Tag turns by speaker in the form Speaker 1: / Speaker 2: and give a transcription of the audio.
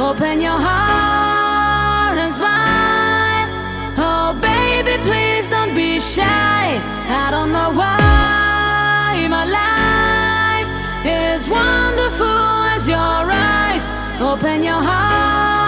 Speaker 1: Open your heart and smile. Oh, baby, please don't be shy. I don't know why my life is wonderful as your eyes. Open your heart.